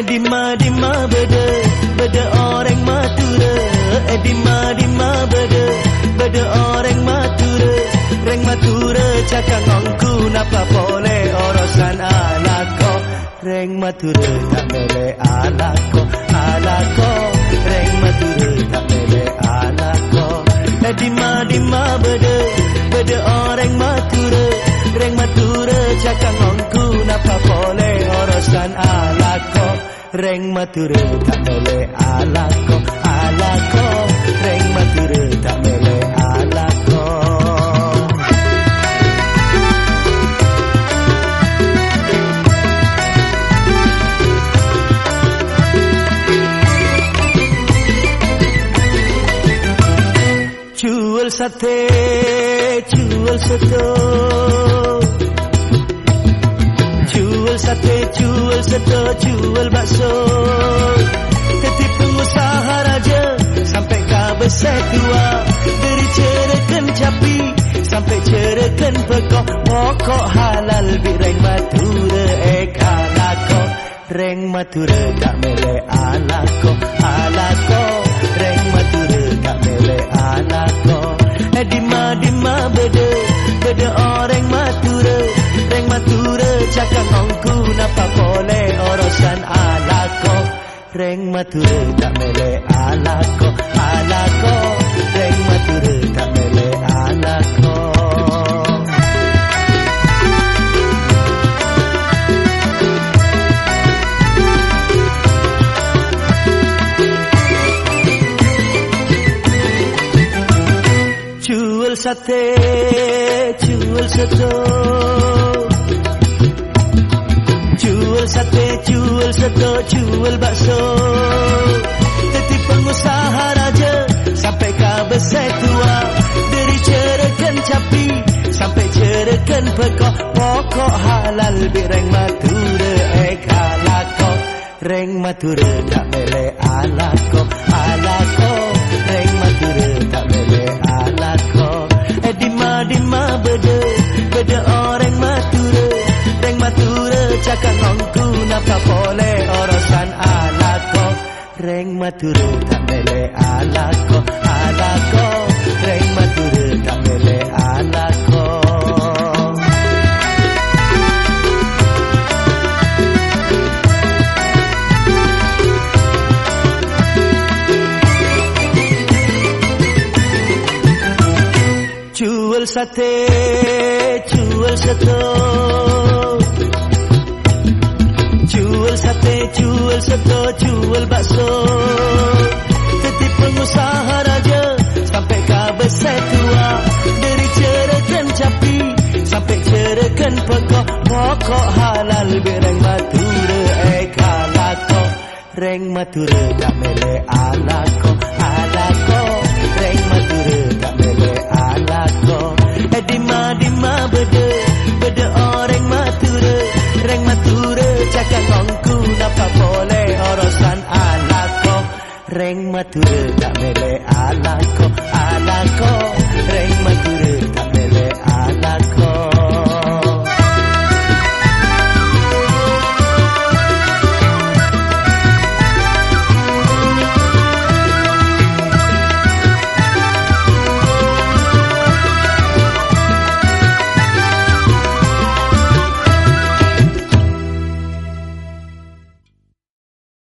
Eh dima beda Beda orang matura. Eh dima beda Beda orang matura. Reng matura cakap ngongku Napa boleh orosan alako? Reng matura tak mele alako Alako. Reng matura tak mele alako. Eh dima dima beda Beda orang matura. Reng matura cakap ngongku Napa boleh orosan alako Reng mature tak mele alako Alako Reng mature tak mele alako Jual sate, jual soto Jual sate, jual soto, jual bakso. Teti pengusaha raja Sampai kau besar tua. Dari cerakan capi Sampai cerakan pekok Pokok halal bireng matura Eka lako Reng matura tak mele Alako boleh alako Reng mature tak mele alako Alako Reng mature tak mele alako Jual sate, jual soto jual soto, jual bakso. Teti pengusaha raja Sampai kau besar tua. Dari cerakan capi Sampai cerakan pekok Pokok halal bireng matura Eka lako Reng matura tak mele alako Alako. Reng matura tak mele alako. Eh dima dima beda Beda orang matura. Reng matura cakap ngongku maturu tamele alako alako. Reng maturu tamele alako. Jual sate, jual sate sate, jual soto, jual bakso. Teti pengusaha raja Sampai kau besar tua. Dari cerakan capi Sampai cerakan pekok Pokok halal bereng matura Eka lako Reng matura tak mele alako Alako. Reng matura Reng mature tak mele alako alako. Reng mature tak